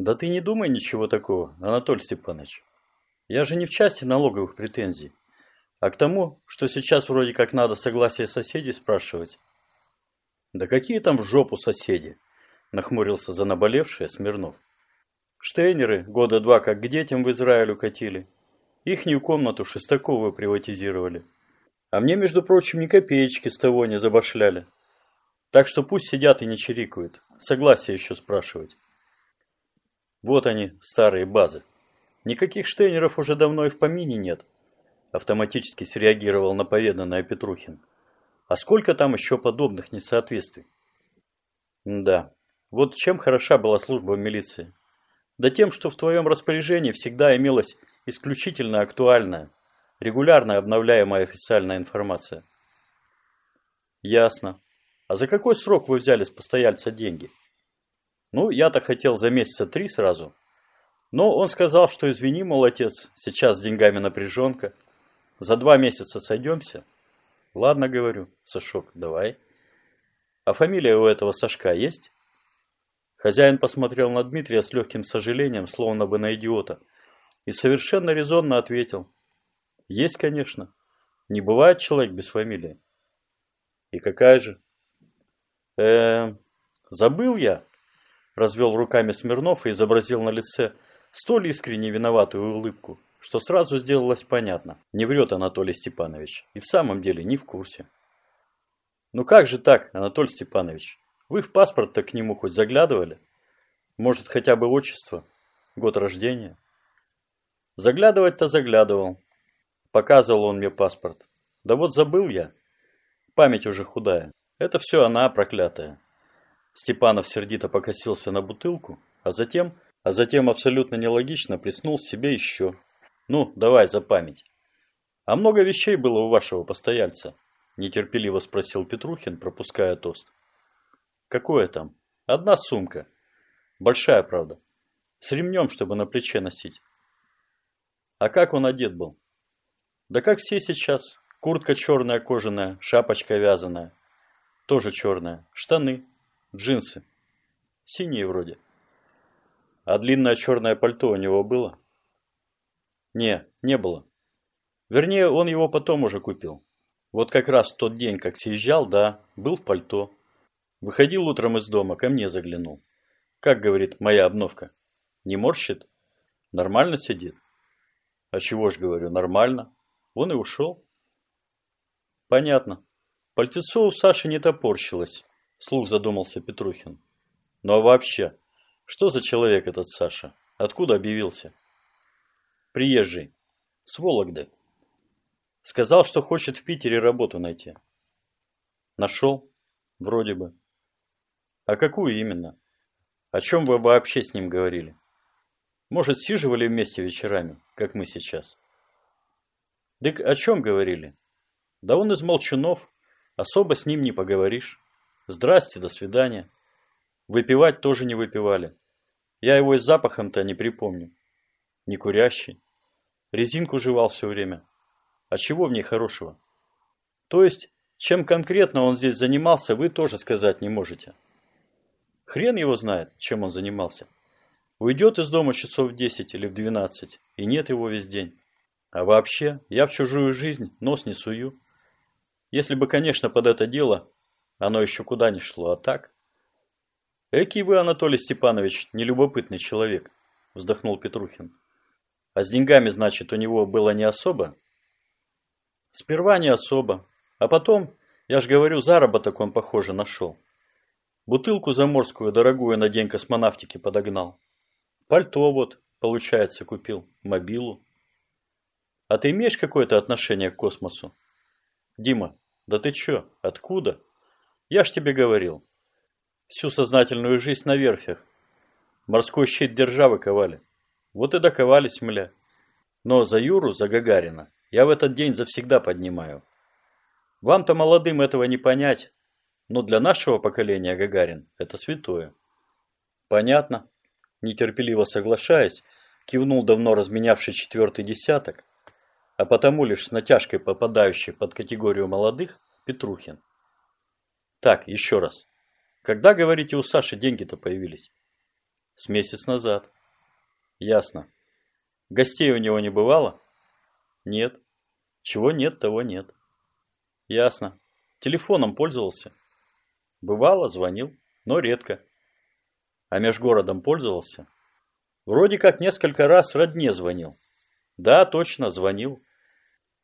Да ты не думай ничего такого, Анатолий Степанович. Я же не в части налоговых претензий, а к тому, что сейчас вроде как надо согласие соседей спрашивать. Да какие там в жопу соседи? Нахмурился за наболевшее Смирнов. Штейнеры года два как к детям в Израиль укатили. Ихнюю комнату Шестаковую приватизировали. А мне, между прочим, ни копеечки с того не забашляли. Так что пусть сидят и не чирикают. Согласие еще спрашивать. Вот они, старые базы. Никаких штейнеров уже давно и в помине нет. Автоматически среагировал на поведанное Петрухин. А сколько там еще подобных несоответствий? Да, вот чем хороша была служба в милиции. Да тем, что в твоем распоряжении всегда имелась исключительно актуальная, регулярно обновляемая официальная информация. Ясно. А за какой срок вы взяли с постояльца деньги? Ну, я-то хотел за месяца три сразу. Но он сказал, что извини, мол, отец, сейчас с деньгами напряженка. За два месяца сойдемся. Ладно, говорю, Сашок, давай. А фамилия у этого Сашка есть? Хозяин посмотрел на Дмитрия с легким сожалением, словно бы на идиота, и совершенно резонно ответил. Есть, конечно. Не бывает человек без фамилии. И какая же? Э, забыл я, развел руками Смирнов и изобразил на лице столь искренне виноватую улыбку, что сразу сделалось понятно. Не врет Анатолий Степанович. И в самом деле не в курсе. Ну как же так, Анатолий Степанович? Вы в паспорт-то к нему хоть заглядывали? Может, хотя бы отчество? Год рождения? Заглядывать-то заглядывал. Показывал он мне паспорт. Да вот забыл я. Память уже худая. Это все она, проклятая. Степанов сердито покосился на бутылку, а затем, а затем абсолютно нелогично приснул себе еще. Ну, давай за память. А много вещей было у вашего постояльца? Нетерпеливо спросил Петрухин, пропуская тост. Какое там? Одна сумка. Большая, правда. С ремнем, чтобы на плече носить. А как он одет был? Да как все сейчас. Куртка черная кожаная, шапочка вязаная. Тоже черная. Штаны, Джинсы. Синие вроде. А длинное черное пальто у него было? Не, не было. Вернее, он его потом уже купил. Вот как раз в тот день, как съезжал, да, был в пальто. Выходил утром из дома, ко мне заглянул. Как говорит моя обновка? Не морщит? Нормально сидит? А чего ж говорю, нормально. Он и ушел. Понятно. Пальтецо у Саши не топорщилось. Слух задумался Петрухин. Ну а вообще, что за человек этот Саша? Откуда объявился? Приезжий. С Вологды. Сказал, что хочет в Питере работу найти. Нашел? Вроде бы. А какую именно? О чем вы вообще с ним говорили? Может, сиживали вместе вечерами, как мы сейчас? Дык о чем говорили? Да он из молчунов, особо с ним не поговоришь. Здрасте, до свидания. Выпивать тоже не выпивали. Я его и запахом-то не припомню. Не курящий. Резинку жевал все время. А чего в ней хорошего? То есть, чем конкретно он здесь занимался, вы тоже сказать не можете. Хрен его знает, чем он занимался. Уйдет из дома часов в 10 или в 12, и нет его весь день. А вообще, я в чужую жизнь нос не сую. Если бы, конечно, под это дело оно еще куда ни шло, а так? Экий вы, Анатолий Степанович, нелюбопытный человек, вздохнул Петрухин. А с деньгами, значит, у него было не особо? Сперва не особо, а потом, я ж говорю, заработок он, похоже, нашел. Бутылку заморскую дорогую на день космонавтики подогнал. Пальто вот, получается, купил, мобилу. А ты имеешь какое-то отношение к космосу? Дима, да ты чё, откуда? Я ж тебе говорил. Всю сознательную жизнь на верфях. Морской щит державы ковали. Вот и доковались, мля. Но за Юру, за Гагарина, я в этот день завсегда поднимаю. Вам-то молодым этого не понять, но для нашего поколения Гагарин – это святое. Понятно. Нетерпеливо соглашаясь, кивнул давно разменявший четвертый десяток, а потому лишь с натяжкой попадающий под категорию молодых Петрухин. Так, еще раз. Когда, говорите, у Саши деньги-то появились? С месяц назад. Ясно. Гостей у него не бывало? Нет. Чего нет, того нет. Ясно. Телефоном пользовался? Бывало, звонил, но редко. А межгородом пользовался? Вроде как несколько раз родне звонил. Да, точно, звонил.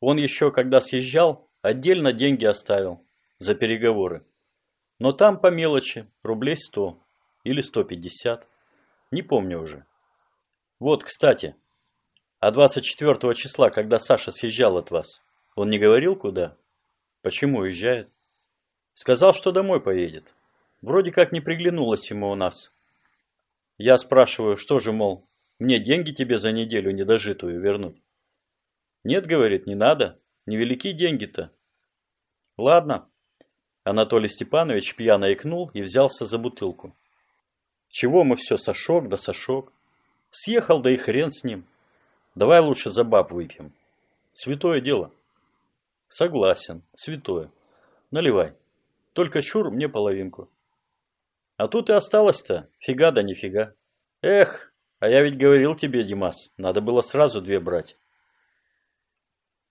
Он еще, когда съезжал, отдельно деньги оставил за переговоры. Но там по мелочи, рублей сто или сто пятьдесят. Не помню уже. Вот, кстати, а 24 числа, когда Саша съезжал от вас, он не говорил куда? Почему уезжает? Сказал, что домой поедет. Вроде как не приглянулось ему у нас. Я спрашиваю, что же, мол, мне деньги тебе за неделю недожитую вернуть? Нет, говорит, не надо. Невелики деньги-то. Ладно. Анатолий Степанович пьяно икнул и взялся за бутылку. Чего мы все, сошок да сошок. Съехал, да и хрен с ним. Давай лучше за баб выпьем. Святое дело. Согласен, святое. Наливай. Только чур мне половинку. А тут и осталось-то, фига да нифига. Эх, а я ведь говорил тебе, Димас, надо было сразу две брать.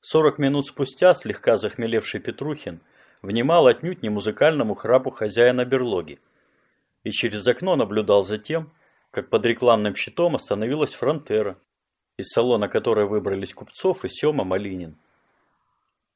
Сорок минут спустя слегка захмелевший Петрухин внимал отнюдь не музыкальному храпу хозяина берлоги и через окно наблюдал за тем, как под рекламным щитом остановилась фронтера, из салона которой выбрались Купцов и Сема Малинин.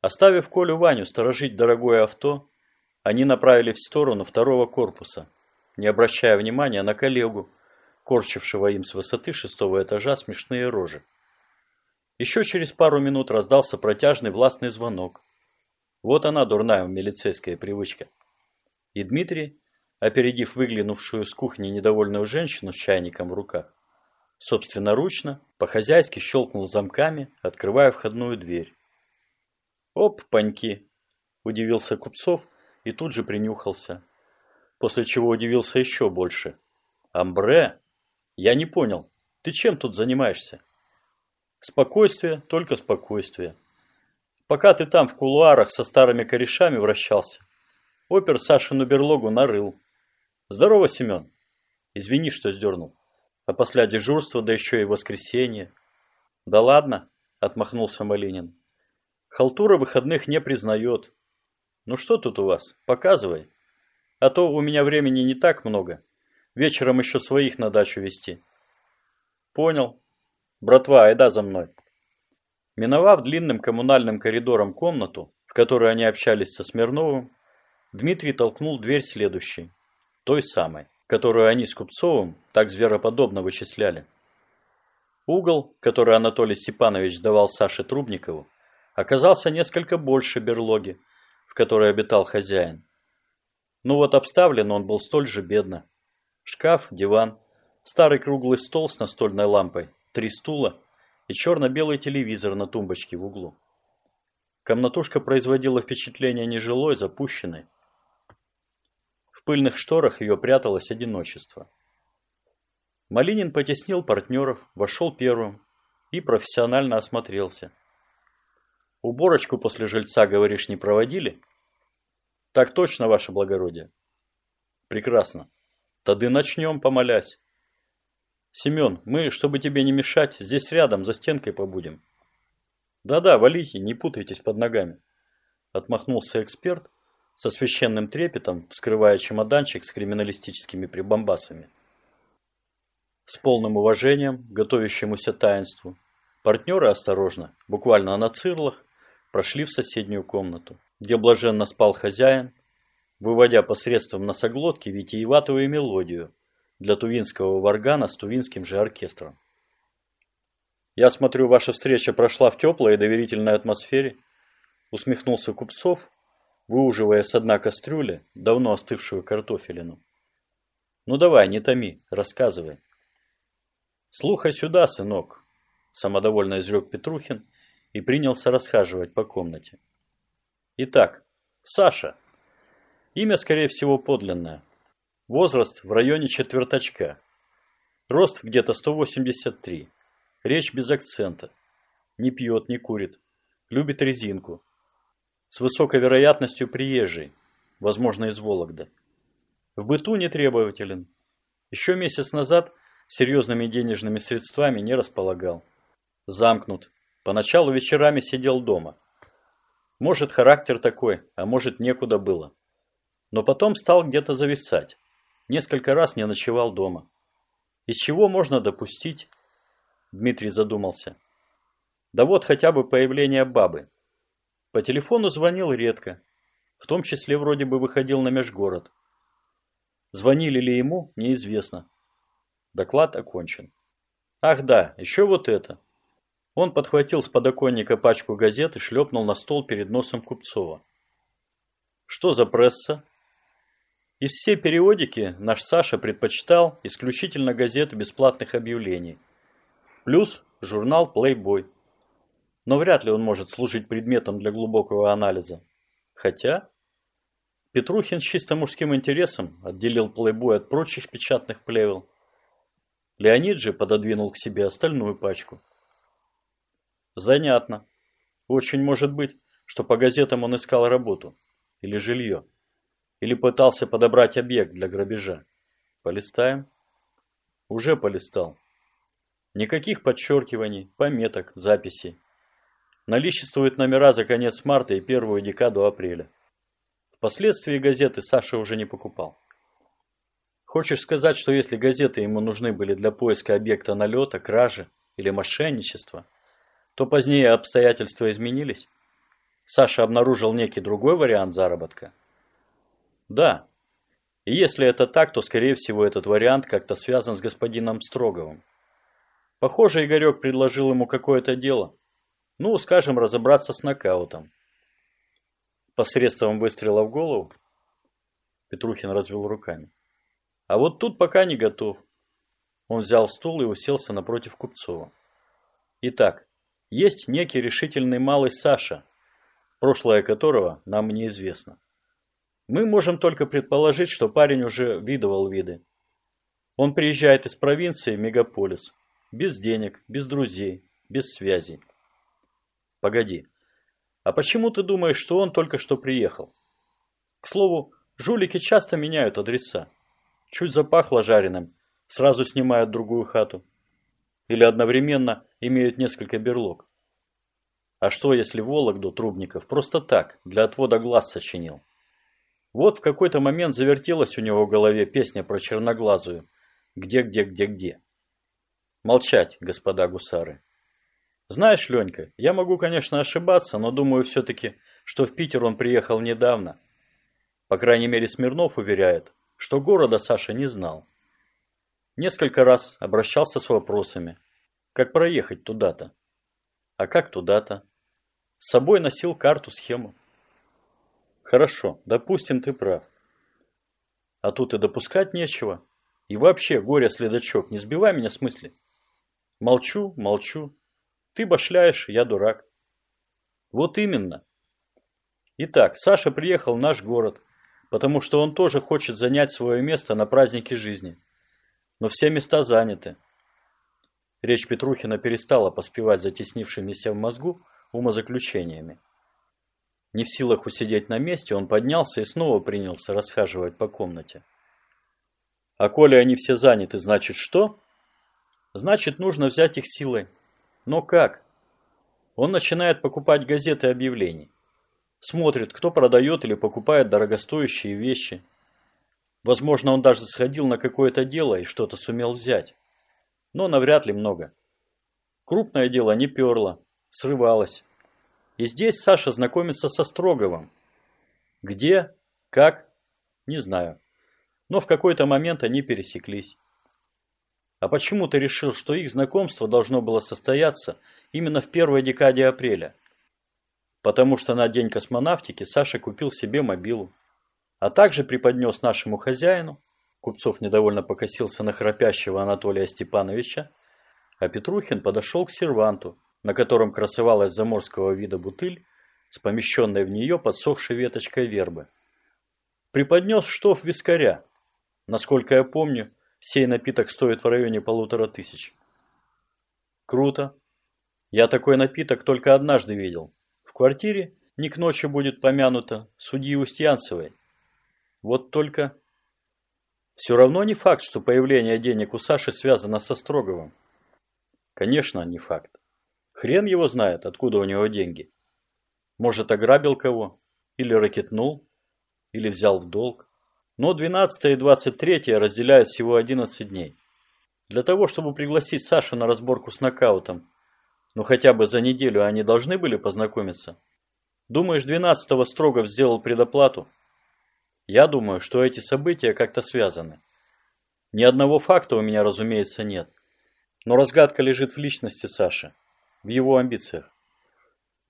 Оставив Колю Ваню сторожить дорогое авто, они направились в сторону второго корпуса, не обращая внимания на коллегу, корчившего им с высоты шестого этажа смешные рожи. Еще через пару минут раздался протяжный властный звонок. Вот она, дурная милицейская привычка. И Дмитрий, опередив выглянувшую с кухни недовольную женщину с чайником в руках, собственноручно, по-хозяйски щелкнул замками, открывая входную дверь. «Оп, паньки!» – удивился Купцов и тут же принюхался, после чего удивился еще больше. «Амбре? Я не понял, ты чем тут занимаешься?» «Спокойствие, только спокойствие. Пока ты там в кулуарах со старыми корешами вращался, опер Сашину берлогу нарыл. Здорово, Семен. Извини, что сдернул. А после дежурства, да еще и воскресенье. Да ладно, отмахнулся Малинин. Халтура выходных не признает. Ну что тут у вас? Показывай. А то у меня времени не так много. Вечером еще своих на дачу вести. Понял. Братва, айда за мной. Миновав длинным коммунальным коридором комнату, в которой они общались со Смирновым, Дмитрий толкнул дверь следующей, той самой, которую они с Купцовым так звероподобно вычисляли. Угол, который Анатолий Степанович сдавал Саше Трубникову, оказался несколько больше берлоги, в которой обитал хозяин. Ну вот обставлен он был столь же бедно. Шкаф, диван, старый круглый стол с настольной лампой, три стула и черно-белый телевизор на тумбочке в углу. Комнатушка производила впечатление нежилой, запущенной. В пыльных шторах ее пряталось одиночество. Малинин потеснил партнеров, вошел первым и профессионально осмотрелся. Уборочку после жильца, говоришь, не проводили? Так точно, ваше благородие. Прекрасно. Тады начнем, помолясь. Семен, мы, чтобы тебе не мешать, здесь рядом, за стенкой побудем. Да-да, валите, не путайтесь под ногами. Отмахнулся эксперт со священным трепетом, вскрывая чемоданчик с криминалистическими прибамбасами. С полным уважением, готовящемуся таинству, партнеры осторожно, буквально на цирлах, прошли в соседнюю комнату, где блаженно спал хозяин, выводя посредством носоглотки витиеватую мелодию для тувинского варгана с тувинским же оркестром. «Я смотрю, ваша встреча прошла в теплой и доверительной атмосфере», усмехнулся Купцов, выуживая с дна кастрюли давно остывшую картофелину. «Ну давай, не томи, рассказывай». «Слухай сюда, сынок», самодовольно изрек Петрухин и принялся расхаживать по комнате. Итак, Саша. Имя, скорее всего, подлинное. Возраст в районе четверточка. Рост где-то 183. Речь без акцента. Не пьет, не курит. Любит резинку. С высокой вероятностью приезжий. Возможно, из Вологды. В быту не требователен. Еще месяц назад серьезными денежными средствами не располагал. Замкнут. Поначалу вечерами сидел дома. Может, характер такой, а может, некуда было. Но потом стал где-то зависать. Несколько раз не ночевал дома. Из чего можно допустить? Дмитрий задумался. Да вот хотя бы появление бабы. По телефону звонил редко. В том числе вроде бы выходил на межгород. Звонили ли ему, неизвестно. Доклад окончен. Ах да, еще вот это. Он подхватил с подоконника пачку газет и шлепнул на стол перед носом Купцова. Что за пресса? Из всей периодики наш Саша предпочитал исключительно газеты бесплатных объявлений. Плюс журнал Playboy. Но вряд ли он может служить предметом для глубокого анализа. Хотя... Петрухин с чисто мужским интересом отделил Playboy от прочих печатных плевел. Леонид же пододвинул к себе остальную пачку. Занятно. Очень может быть, что по газетам он искал работу. Или жилье. Или пытался подобрать объект для грабежа. Полистаем? Уже полистал. Никаких подчеркиваний, пометок, записей. Наличествуют номера за конец марта и первую декаду апреля. Впоследствии газеты Саша уже не покупал. Хочешь сказать, что если газеты ему нужны были для поиска объекта налета, кражи или мошенничества, то позднее обстоятельства изменились? Саша обнаружил некий другой вариант заработка? Да. И если это так, то, скорее всего, этот вариант как-то связан с господином Строговым. Похоже, Игорек предложил ему какое-то дело. Ну, скажем, разобраться с нокаутом. Посредством выстрела в голову? Петрухин развел руками. А вот тут пока не готов. Он взял стул и уселся напротив Купцова. Итак, есть некий решительный малый Саша, прошлое которого нам неизвестно. Мы можем только предположить, что парень уже видывал виды. Он приезжает из провинции в мегаполис. Без денег, без друзей, без связей. Погоди. А почему ты думаешь, что он только что приехал? К слову, жулики часто меняют адреса. Чуть запахло жареным, сразу снимают другую хату. Или одновременно имеют несколько берлог. А что, если Вологду Трубников просто так, для отвода глаз сочинил? Вот в какой-то момент завертелась у него в голове песня про черноглазую. Где, где, где, где. Молчать, господа гусары. Знаешь, Ленька, я могу, конечно, ошибаться, но думаю все-таки, что в Питер он приехал недавно. По крайней мере, Смирнов уверяет, что города Саша не знал. Несколько раз обращался с вопросами, как проехать туда-то. А как туда-то? С собой носил карту-схему. Хорошо, допустим, ты прав. А тут и допускать нечего. И вообще, горе-следачок, не сбивай меня с мысли. Молчу, молчу. Ты башляешь, я дурак. Вот именно. Итак, Саша приехал в наш город, потому что он тоже хочет занять свое место на празднике жизни. Но все места заняты. Речь Петрухина перестала поспевать затеснившимися в мозгу умозаключениями. Не в силах усидеть на месте, он поднялся и снова принялся расхаживать по комнате. А коли они все заняты, значит что? Значит, нужно взять их силой. Но как? Он начинает покупать газеты объявлений. Смотрит, кто продает или покупает дорогостоящие вещи. Возможно, он даже сходил на какое-то дело и что-то сумел взять. Но навряд ли много. Крупное дело не перло, срывалось. И здесь Саша знакомится со Строговым. Где? Как? Не знаю. Но в какой-то момент они пересеклись. А почему ты решил, что их знакомство должно было состояться именно в первой декаде апреля? Потому что на день космонавтики Саша купил себе мобилу. А также преподнес нашему хозяину, Купцов недовольно покосился на храпящего Анатолия Степановича, а Петрухин подошел к серванту, на котором красовалась заморского вида бутыль с помещенной в нее подсохшей веточкой вербы. Преподнес штоф вискаря. Насколько я помню, сей напиток стоит в районе полутора тысяч. Круто. Я такой напиток только однажды видел. В квартире не к ночи будет помянуто судьи Устьянцевой. Вот только... Все равно не факт, что появление денег у Саши связано со Строговым. Конечно, не факт. Хрен его знает, откуда у него деньги. Может, ограбил кого, или ракетнул, или взял в долг. Но 12 и 23 разделяют всего 11 дней. Для того, чтобы пригласить Сашу на разборку с нокаутом, ну хотя бы за неделю они должны были познакомиться. Думаешь, 12-го Строгов сделал предоплату? Я думаю, что эти события как-то связаны. Ни одного факта у меня, разумеется, нет. Но разгадка лежит в личности Саши, в его амбициях.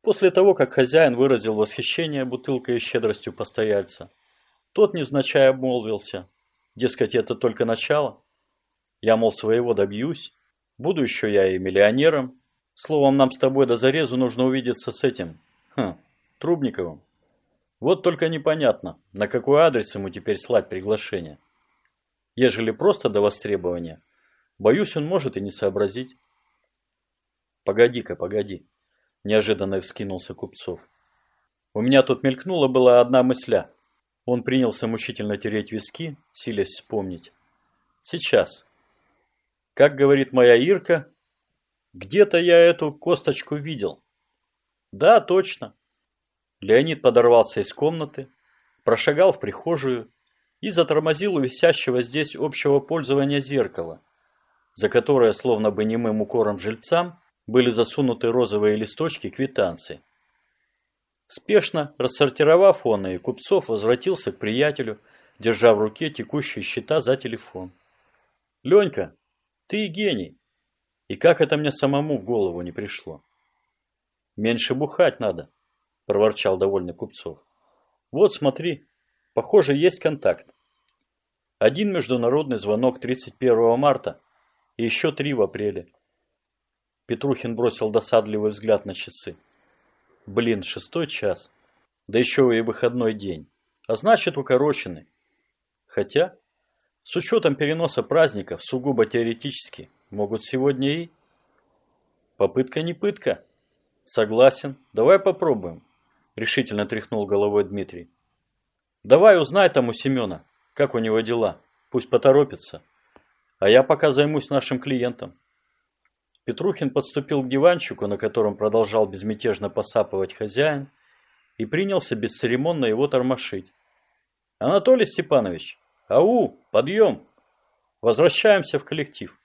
После того, как хозяин выразил восхищение бутылкой и щедростью постояльца, тот невзначай обмолвился. Дескать, это только начало. Я, мол, своего добьюсь. Буду еще я и миллионером. Словом, нам с тобой до зарезу нужно увидеться с этим. Хм, Трубниковым. Вот только непонятно, на какой адрес ему теперь слать приглашение. Ежели просто до востребования, боюсь, он может и не сообразить. Погоди-ка, погоди, неожиданно вскинулся Купцов. У меня тут мелькнула была одна мысля. Он принялся мучительно тереть виски, силясь вспомнить. Сейчас. Как говорит моя Ирка, где-то я эту косточку видел. Да, точно. Леонид подорвался из комнаты, прошагал в прихожую и затормозил у висящего здесь общего пользования зеркала, за которое, словно бы немым укором жильцам, были засунуты розовые листочки квитанции. Спешно рассортировав он и купцов, возвратился к приятелю, держа в руке текущие счета за телефон. «Ленька, ты гений! И как это мне самому в голову не пришло? Меньше бухать надо!» – проворчал довольный Купцов. «Вот смотри, похоже, есть контакт. Один международный звонок 31 марта и еще три в апреле». Петрухин бросил досадливый взгляд на часы. «Блин, шестой час. Да еще и выходной день. А значит, укороченный. Хотя, с учетом переноса праздников, сугубо теоретически, могут сегодня и... Попытка не пытка. Согласен. Давай попробуем решительно тряхнул головой Дмитрий. Давай узнай там у Семена, как у него дела. Пусть поторопится. А я пока займусь нашим клиентом. Петрухин подступил к диванчику, на котором продолжал безмятежно посапывать хозяин, и принялся бесцеремонно его тормошить. «Анатолий Степанович! Ау! Подъем! Возвращаемся в коллектив!»